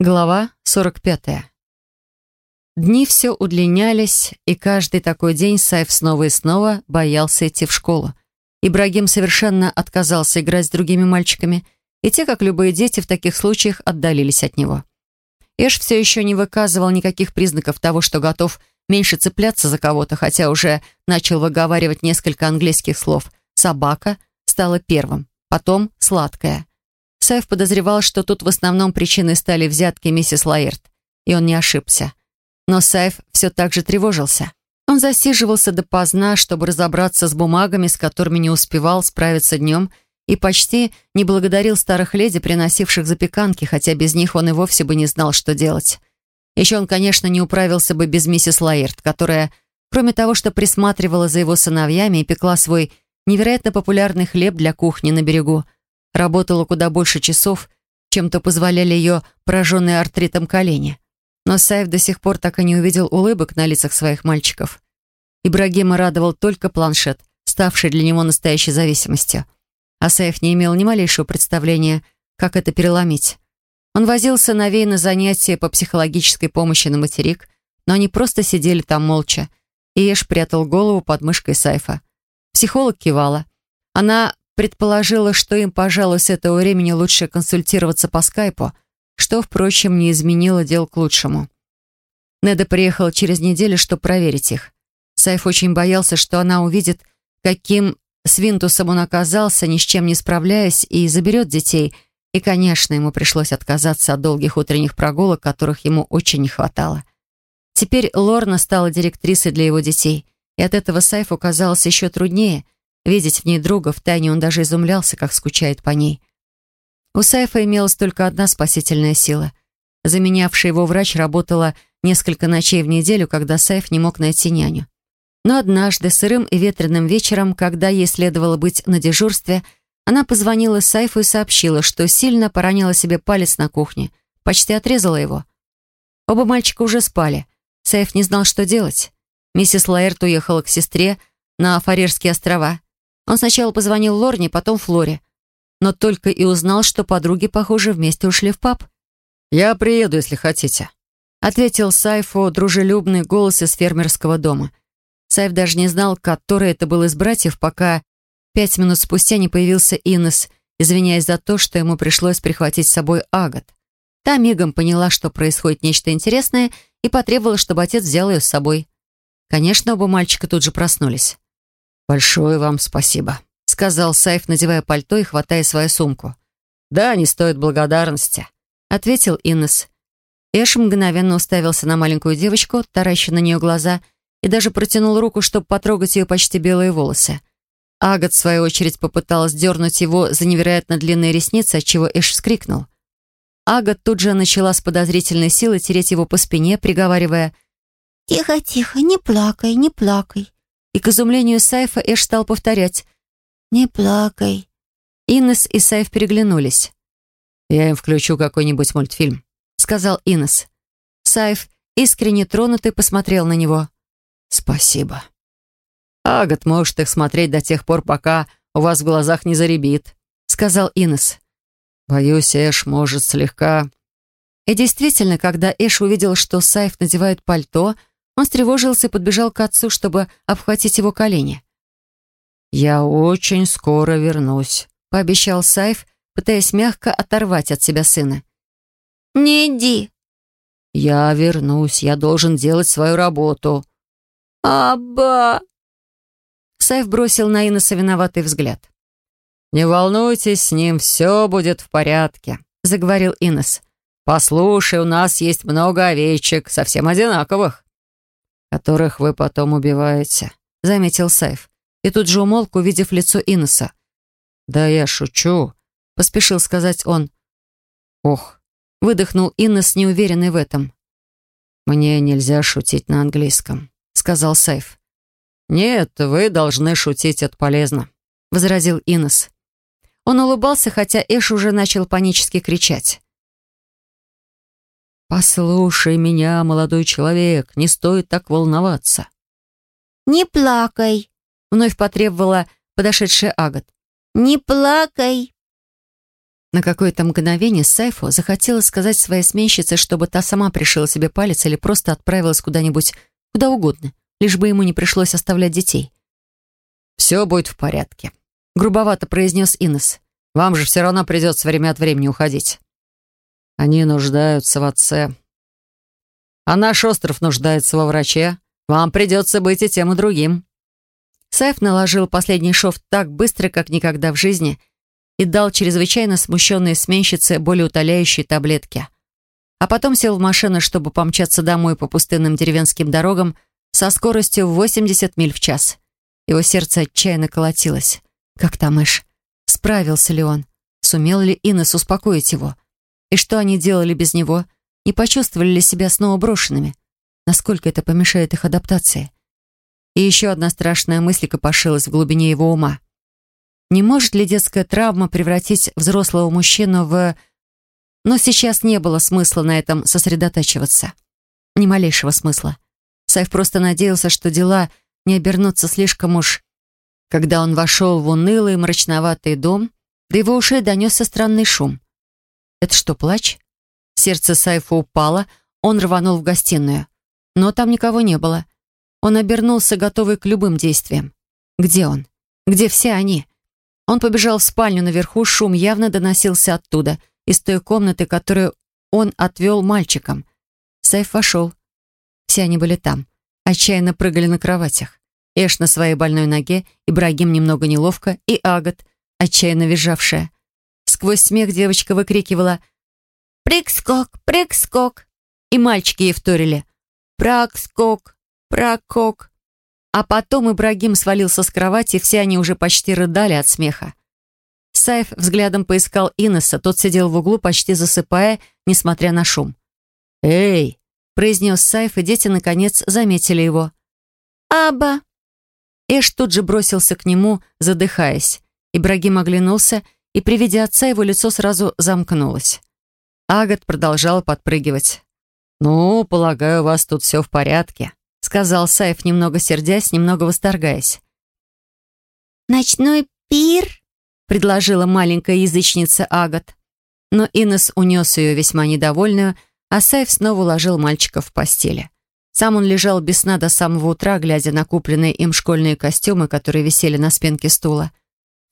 Глава 45. Дни все удлинялись, и каждый такой день Сайф снова и снова боялся идти в школу. Ибрагим совершенно отказался играть с другими мальчиками, и те, как любые дети, в таких случаях отдалились от него. Эш все еще не выказывал никаких признаков того, что готов меньше цепляться за кого-то, хотя уже начал выговаривать несколько английских слов. «Собака» стала первым, потом «сладкая». Сайф подозревал, что тут в основном причиной стали взятки миссис Лаэрт, и он не ошибся. Но Сайф все так же тревожился. Он засиживался допоздна, чтобы разобраться с бумагами, с которыми не успевал справиться днем, и почти не благодарил старых леди, приносивших запеканки, хотя без них он и вовсе бы не знал, что делать. Еще он, конечно, не управился бы без миссис Лаэрт, которая, кроме того, что присматривала за его сыновьями и пекла свой невероятно популярный хлеб для кухни на берегу, Работала куда больше часов, чем то позволяли ее пораженные артритом колени. Но Саев до сих пор так и не увидел улыбок на лицах своих мальчиков. Ибрагима радовал только планшет, ставший для него настоящей зависимостью. А Саев не имел ни малейшего представления, как это переломить. Он возил сыновей на занятия по психологической помощи на материк, но они просто сидели там молча, и Эш прятал голову под мышкой Сайфа. Психолог кивала. Она предположила, что им, пожалуй, с этого времени лучше консультироваться по скайпу, что, впрочем, не изменило дел к лучшему. Неда приехала через неделю, чтобы проверить их. Сайф очень боялся, что она увидит, каким свинтусом он оказался, ни с чем не справляясь, и заберет детей. И, конечно, ему пришлось отказаться от долгих утренних прогулок, которых ему очень не хватало. Теперь Лорна стала директрисой для его детей, и от этого Сайфу казалось еще труднее — Видеть в ней друга, втайне он даже изумлялся, как скучает по ней. У Сайфа имелась только одна спасительная сила. Заменявший его врач работала несколько ночей в неделю, когда Сайф не мог найти няню. Но однажды, сырым и ветреным вечером, когда ей следовало быть на дежурстве, она позвонила Сайфу и сообщила, что сильно поранила себе палец на кухне, почти отрезала его. Оба мальчика уже спали. Сайф не знал, что делать. Миссис Лаэрт уехала к сестре на Фарерские острова. Он сначала позвонил Лорне, потом Флоре. Но только и узнал, что подруги, похоже, вместе ушли в паб. «Я приеду, если хотите», — ответил Сайфу дружелюбный голос из фермерского дома. Сайф даже не знал, который это был из братьев, пока пять минут спустя не появился Инес, извиняясь за то, что ему пришлось прихватить с собой Агат. Та мигом поняла, что происходит нечто интересное, и потребовала, чтобы отец взял ее с собой. Конечно, оба мальчика тут же проснулись. «Большое вам спасибо», — сказал Сайф, надевая пальто и хватая свою сумку. «Да, не стоит благодарности», — ответил Иннес. Эш мгновенно уставился на маленькую девочку, тараща на нее глаза, и даже протянул руку, чтобы потрогать ее почти белые волосы. Агат, в свою очередь, попыталась дернуть его за невероятно длинные ресницы, отчего Эш вскрикнул. Агат тут же начала с подозрительной силой тереть его по спине, приговаривая «Тихо, тихо, не плакай, не плакай. И к изумлению Сайфа Эш стал повторять «Не плакай». Инес и Сайф переглянулись. «Я им включу какой-нибудь мультфильм», — сказал Инес. Сайф, искренне тронутый, посмотрел на него. «Спасибо». «Агат может их смотреть до тех пор, пока у вас в глазах не заребит», — сказал Инес. «Боюсь, Эш может слегка...» И действительно, когда Эш увидел, что Сайф надевает пальто, он встревожился и подбежал к отцу, чтобы обхватить его колени. «Я очень скоро вернусь», — пообещал Сайф, пытаясь мягко оторвать от себя сына. «Не иди». «Я вернусь, я должен делать свою работу». «Аба!» Сайф бросил на Иноса виноватый взгляд. «Не волнуйтесь, с ним все будет в порядке», — заговорил Инес. «Послушай, у нас есть много овечек, совсем одинаковых которых вы потом убиваете», — заметил Сайф. И тут же умолк, увидев лицо Иноса. «Да я шучу», — поспешил сказать он. «Ох», — выдохнул Иннес, неуверенный в этом. «Мне нельзя шутить на английском», — сказал Сайф. «Нет, вы должны шутить, это полезно», — возразил Иннес. Он улыбался, хотя Эш уже начал панически кричать. «Послушай меня, молодой человек, не стоит так волноваться». «Не плакай», — вновь потребовала подошедшая Агат. «Не плакай». На какое-то мгновение Сайфу захотелось сказать своей сменщице, чтобы та сама пришила себе палец или просто отправилась куда-нибудь, куда угодно, лишь бы ему не пришлось оставлять детей. «Все будет в порядке», — грубовато произнес Инес. «Вам же все равно придется время от времени уходить». «Они нуждаются в отце», а наш остров нуждается во враче. Вам придется быть и тем, и другим». Сайф наложил последний шов так быстро, как никогда в жизни, и дал чрезвычайно смущенной сменщице более утоляющие таблетки. А потом сел в машину, чтобы помчаться домой по пустынным деревенским дорогам со скоростью в 80 миль в час. Его сердце отчаянно колотилось. Как там Эш? Справился ли он? Сумел ли Инес успокоить его? И что они делали без него — не почувствовали ли себя снова брошенными? Насколько это помешает их адаптации? И еще одна страшная мысль копошилась в глубине его ума. Не может ли детская травма превратить взрослого мужчину в... Но сейчас не было смысла на этом сосредотачиваться. Ни малейшего смысла. Сайф просто надеялся, что дела не обернутся слишком уж... Когда он вошел в унылый мрачноватый дом, до его ушей донесся странный шум. Это что, плач? Сердце Сайфа упало, он рванул в гостиную. Но там никого не было. Он обернулся, готовый к любым действиям. Где он? Где все они? Он побежал в спальню наверху, шум явно доносился оттуда, из той комнаты, которую он отвел мальчикам. Сайф вошел. Все они были там. Отчаянно прыгали на кроватях. Эш на своей больной ноге, Ибрагим немного неловко и Агат, отчаянно визжавшая. Сквозь смех девочка выкрикивала «Прыг-скок, прыг-скок!» И мальчики ей вторили. «Прак-скок, прак-кок!» А потом Ибрагим свалился с кровати, и все они уже почти рыдали от смеха. Саев взглядом поискал Инесса, тот сидел в углу, почти засыпая, несмотря на шум. «Эй!» — произнес Саев, и дети, наконец, заметили его. «Аба!» Эш тут же бросился к нему, задыхаясь. Ибрагим оглянулся, и при виде отца его лицо сразу замкнулось. Агат продолжал подпрыгивать. «Ну, полагаю, у вас тут все в порядке», — сказал Сайф, немного сердясь, немного восторгаясь. «Ночной пир?» — предложила маленькая язычница Агат. Но Инес унес ее весьма недовольную, а Сайф снова уложил мальчика в постели. Сам он лежал без сна до самого утра, глядя на купленные им школьные костюмы, которые висели на спинке стула.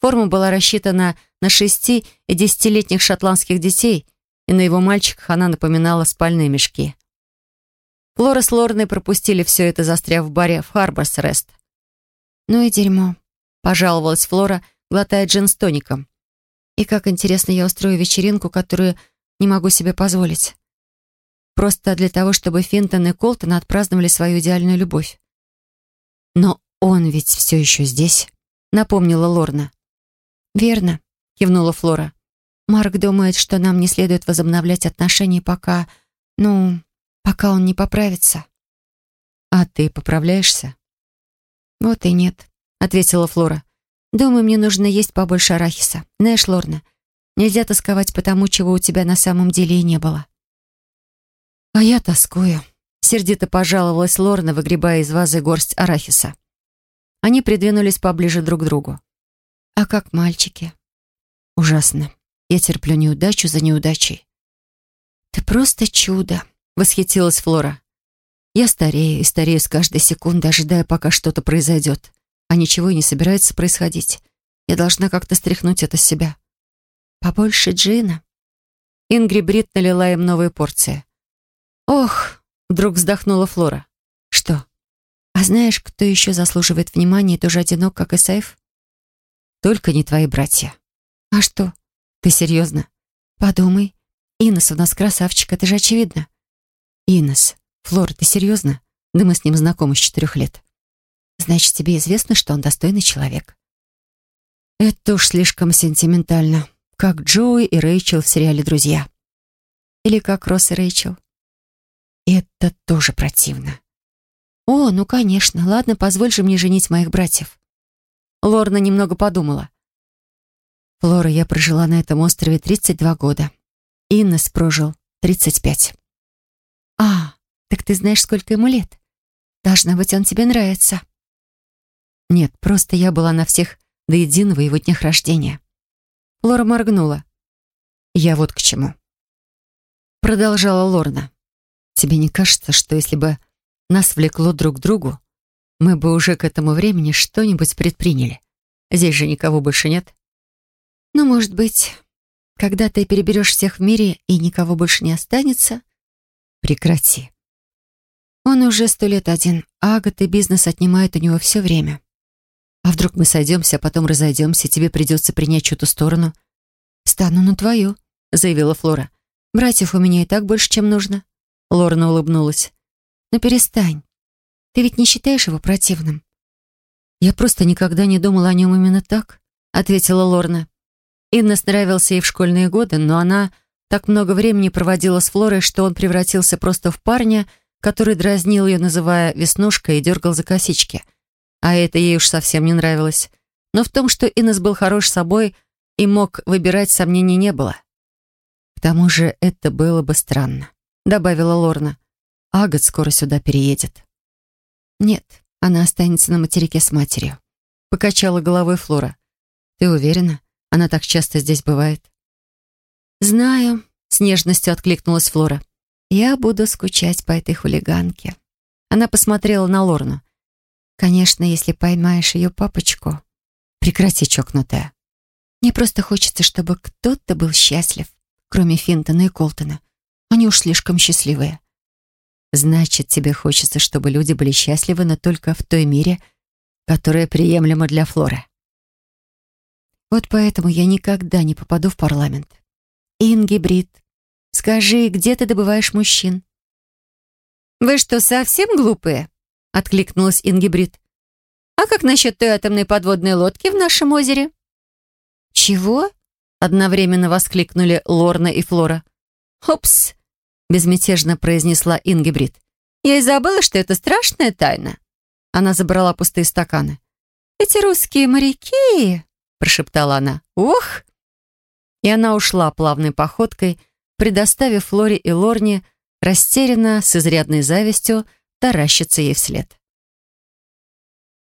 Форма была рассчитана на шести- и десятилетних шотландских детей — и на его мальчиках она напоминала спальные мешки. Флора с Лорной пропустили все это, застряв в баре в Харборс Рест. «Ну и дерьмо», — пожаловалась Флора, глотая джин с тоником. «И как интересно я устрою вечеринку, которую не могу себе позволить. Просто для того, чтобы Финтон и Колтон отпраздновали свою идеальную любовь». «Но он ведь все еще здесь», — напомнила Лорна. «Верно», — кивнула Флора. Марк думает, что нам не следует возобновлять отношения, пока... Ну, пока он не поправится. А ты поправляешься? Вот и нет, ответила Флора. Думаю, мне нужно есть побольше арахиса. Знаешь, Лорна, нельзя тосковать по тому, чего у тебя на самом деле и не было. А я тоскую. Сердито пожаловалась Лорна, выгребая из вазы горсть арахиса. Они придвинулись поближе друг к другу. А как мальчики? Ужасно. Я терплю неудачу за неудачей. «Ты просто чудо!» — восхитилась Флора. «Я старею и старею с каждой секунды, ожидая, пока что-то произойдет. А ничего и не собирается происходить. Я должна как-то стряхнуть это с себя». «Побольше джина?» Ингри Брит налила им новые порции. «Ох!» — вдруг вздохнула Флора. «Что?» «А знаешь, кто еще заслуживает внимания и тоже одинок, как и Сайф?» «Только не твои братья». «А что?» Ты серьезно? Подумай. Инес у нас красавчик, это же очевидно. Инес, Флора, ты серьезно? Да мы с ним знакомы с четырех лет. Значит, тебе известно, что он достойный человек. Это уж слишком сентиментально. Как Джоуи и Рэйчел в сериале «Друзья». Или как Росс и Рэйчел. Это тоже противно. О, ну конечно. Ладно, позволь же мне женить моих братьев. Лорна немного подумала. Флора, я прожила на этом острове 32 года. Иннес прожил 35. А, так ты знаешь, сколько ему лет? Должно быть, он тебе нравится. Нет, просто я была на всех до единого его днях рождения. Флора моргнула. Я вот к чему. Продолжала Лорна. Тебе не кажется, что если бы нас влекло друг к другу, мы бы уже к этому времени что-нибудь предприняли? Здесь же никого больше нет. Ну, может быть, когда ты переберешь всех в мире и никого больше не останется? Прекрати. Он уже сто лет один, а Агат бизнес отнимает у него все время. А вдруг мы сойдемся, а потом разойдемся, тебе придется принять чью-то сторону? Стану на твою, заявила Флора. Братьев у меня и так больше, чем нужно. Лорна улыбнулась. Но перестань. Ты ведь не считаешь его противным? Я просто никогда не думала о нем именно так, ответила Лорна. Иннес нравился ей в школьные годы, но она так много времени проводила с Флорой, что он превратился просто в парня, который дразнил ее, называя «веснушкой» и дергал за косички. А это ей уж совсем не нравилось. Но в том, что Иннес был хорош собой и мог выбирать, сомнений не было. К тому же это было бы странно, добавила Лорна. Агат скоро сюда переедет. Нет, она останется на материке с матерью. Покачала головой Флора. Ты уверена? Она так часто здесь бывает. «Знаю», — с нежностью откликнулась Флора. «Я буду скучать по этой хулиганке». Она посмотрела на Лорну. «Конечно, если поймаешь ее папочку». «Прекрати, чокнутая». «Мне просто хочется, чтобы кто-то был счастлив, кроме Финтона и Колтона. Они уж слишком счастливые». «Значит, тебе хочется, чтобы люди были счастливы, но только в той мере, которая приемлема для Флоры». Вот поэтому я никогда не попаду в парламент. Ингибрид, скажи, где ты добываешь мужчин? «Вы что, совсем глупые?» — откликнулась Ингибрид. «А как насчет той атомной подводной лодки в нашем озере?» «Чего?» — одновременно воскликнули Лорна и Флора. «Опс!» — безмятежно произнесла Ингибрид. «Я и забыла, что это страшная тайна». Она забрала пустые стаканы. «Эти русские моряки...» — прошептала она. «Ух!» И она ушла плавной походкой, предоставив Флоре и Лорне растерянно, с изрядной завистью, таращиться ей вслед.